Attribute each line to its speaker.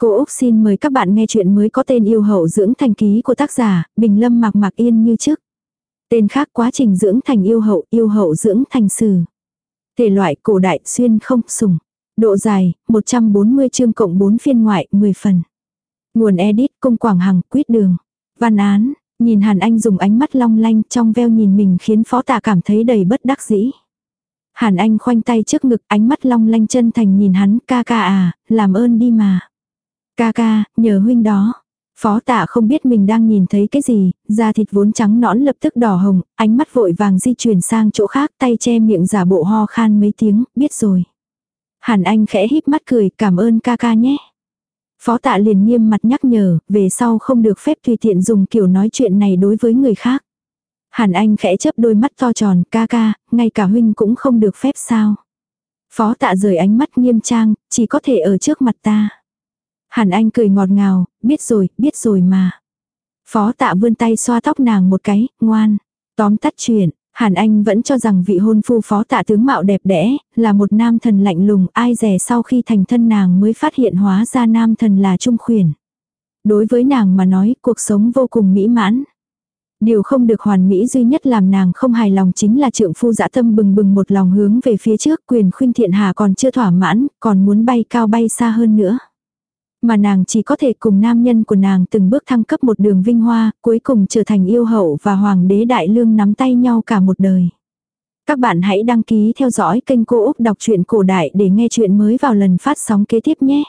Speaker 1: Cô Úc xin mời các bạn nghe chuyện mới có tên yêu hậu dưỡng thành ký của tác giả, Bình Lâm Mạc Mạc Yên như trước. Tên khác quá trình dưỡng thành yêu hậu, yêu hậu dưỡng thành sử. Thể loại cổ đại xuyên không sùng. Độ dài, 140 chương cộng 4 phiên ngoại, 10 phần. Nguồn edit, cung quảng hằng, quyết đường. Văn án, nhìn Hàn Anh dùng ánh mắt long lanh trong veo nhìn mình khiến phó Tạ cảm thấy đầy bất đắc dĩ. Hàn Anh khoanh tay trước ngực ánh mắt long lanh chân thành nhìn hắn ca ca à, làm ơn đi mà. Ca ca, nhờ huynh đó. Phó tạ không biết mình đang nhìn thấy cái gì, da thịt vốn trắng nõn lập tức đỏ hồng, ánh mắt vội vàng di chuyển sang chỗ khác tay che miệng giả bộ ho khan mấy tiếng, biết rồi. Hàn Anh khẽ híp mắt cười, cảm ơn ca ca nhé. Phó tạ liền nghiêm mặt nhắc nhở, về sau không được phép tùy tiện dùng kiểu nói chuyện này đối với người khác. Hàn Anh khẽ chớp đôi mắt to tròn, ca ca, ngay cả huynh cũng không được phép sao. Phó tạ rời ánh mắt nghiêm trang, chỉ có thể ở trước mặt ta. Hàn Anh cười ngọt ngào, biết rồi, biết rồi mà. Phó tạ vươn tay xoa tóc nàng một cái, ngoan. Tóm tắt chuyện, Hàn Anh vẫn cho rằng vị hôn phu phó tạ tướng mạo đẹp đẽ, là một nam thần lạnh lùng, ai rẻ sau khi thành thân nàng mới phát hiện hóa ra nam thần là trung khuyển. Đối với nàng mà nói, cuộc sống vô cùng mỹ mãn. Điều không được hoàn mỹ duy nhất làm nàng không hài lòng chính là trượng phu dã tâm bừng bừng một lòng hướng về phía trước quyền khuynh thiện hà còn chưa thỏa mãn, còn muốn bay cao bay xa hơn nữa. Mà nàng chỉ có thể cùng nam nhân của nàng từng bước thăng cấp một đường vinh hoa, cuối cùng trở thành yêu hậu và hoàng đế đại lương nắm tay nhau cả một đời. Các bạn hãy đăng ký theo dõi kênh Cô Úc Đọc truyện Cổ Đại để nghe chuyện mới vào lần phát sóng kế tiếp nhé.